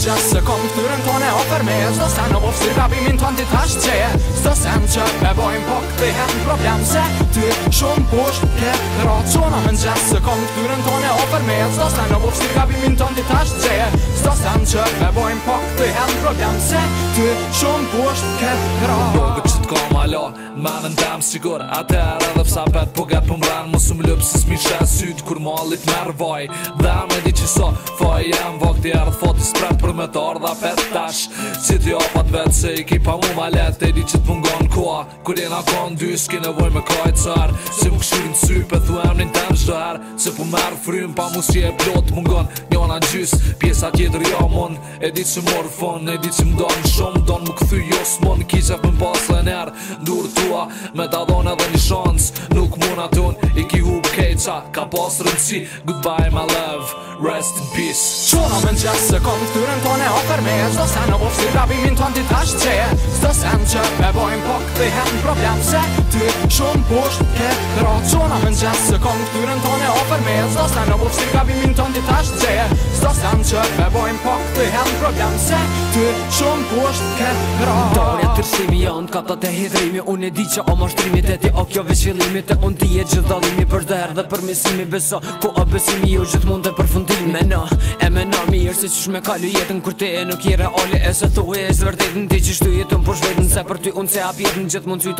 që Se kom të tyren tone ofer me Zdo se në bofë sirka bimin të antit hasht që Zdo se në që me bojmë po këtë hem problem Se ty shumë pusht ke racona me në Se kom të tyren tone ofer me Zdo se në bofë sirka bimin të antit hasht që po këtë hem problem Se ty shumë s'ka ma la Ma sigur Ate ere dhe fsa pet po get pëm bren Musum lup si s'mi shen syt Kur ma lit mer Dhe me di që so Faj jem vok t'i erë t'fot i sprem Për me t'ar dhe pet tash Si t'i apat vet se i kipa mu ma let E di që t'pungon kua Kur jena kon dy s'ki nevoj me kajt sër Si më këshurin sy pe thu em një ten shdoher Se po mer frym pa mu si e plot Mungon njona gjys Pjesa tjetër ja jo mon E di që morë fun E di që mdo në shumë Don më këthy jos mon Kishef më pas Me ta dhonë edhe një shans Nuk muna tun I ki hub keqa Ka pas rëndësi Goodbye my love Rest in peace Qona me në gjatë se kom të tërën tone O fërme e zdo se në bof si rabimin të në ditë ashtë qe Zdo se në që me bojmë po këtë i hetë problem Se ty shumë push ke dro Qona me në gjatë se kom të tërën tone O fërme e zdo se në bof si rabimin të në ditë ashtë qe sanë që përbojmë po këtë e hellë problem se Ty shumë ku është ke hra Darja të rëshimi janë të kapët e hidrimi Unë e di që o mashtrimit e ti o kjo veshvillimit E unë ti e gjithë dalimi për dherë dhe për misimi beso Ku o besimi ju gjithë mund të përfundim Me në, e me në mirë si që shme kalu jetën Kur ti e nuk i reali e se thuhe e së vërtetën Ti që shtu jetën për shvetën se për ty unë se ap jetën Gjithë mund që i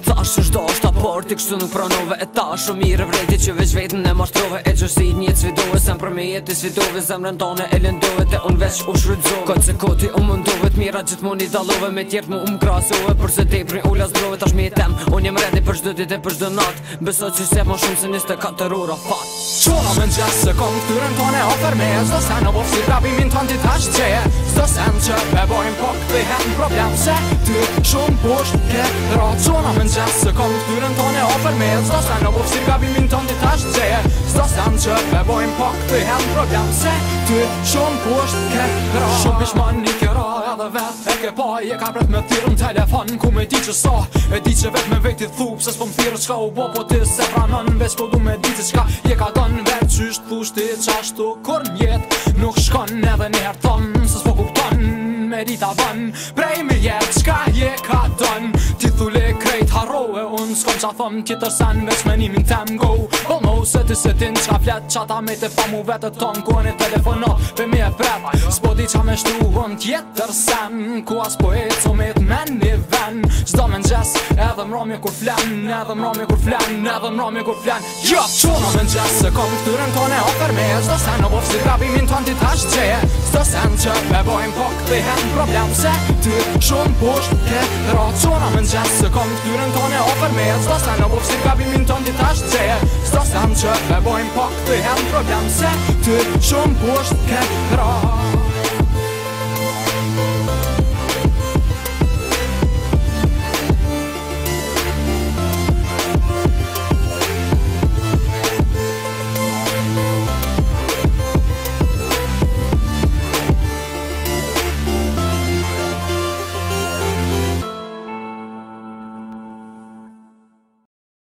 tatë Por t'i kështu nuk pranove e ta Shumire vredje që veç vetën e mashtrove E gjësit një cvido shkruhe Sem për me jeti svidove Zem rëndone e lëndove Te unë veç u shrydzove Këtë se koti u mundove Të mira gjithë mund i dalove Me tjertë mu u më krasove Përse te i prin u las Tash Ta e tem Unë jem redi për shdo dit e për shdo nat Beso që se për shumë se njiste katër ura fat Qona me gjesë se kom të rën tone o fërme Zdo se në bof si rabi min të antit ashtë që e Zdo se në që pe bojim po këtë i problem Se ty shumë posh ke ra Qona me njësë se kom të rën tone o Zdo se në bof si të antit që Zdo që pak të hem problem Se ty shumë ku është ke ra Shumë pishman i kera edhe vetë E ke pa i e ka bret me thyrë në telefon Ku me di që sa E di që vet me vet i thup Se s'pëm thyrë qka u bo Po ti se pranon Vec po du me di që qka Je ka ton vet Qysht thusht qashtu Kur njet Nuk shkon edhe njerë thon Se s'po kupton Me di ban Prej me jet Qka je ka tonë Qa që a thëmë kitë është sen Vesh me një minë temë go Këllë në usë të se tinë Qa fletë që a ta me të fa mu vetë të tonë Kërë në për me e prepë Spo di që me shtu hën tjetë tërsem Ku as po e co me të men një ven Qdo me nxes edhe më kur flen Edhe më kur flen Edhe më kur flen Jo, që me nxes Se kom këtyrën rënë e ofer me Qdo se në bofë si grabi minë tonë dit që Qdo se në që pe bojmë po këtë Problem se ty shumë pusht të Qo në më në Se kom këtë rënë tonë ofer me Qdo A në bufës e gabi minë tonë dhe tashë Se e stosam që e po këtë jenë Këtë se të shumë për të këtë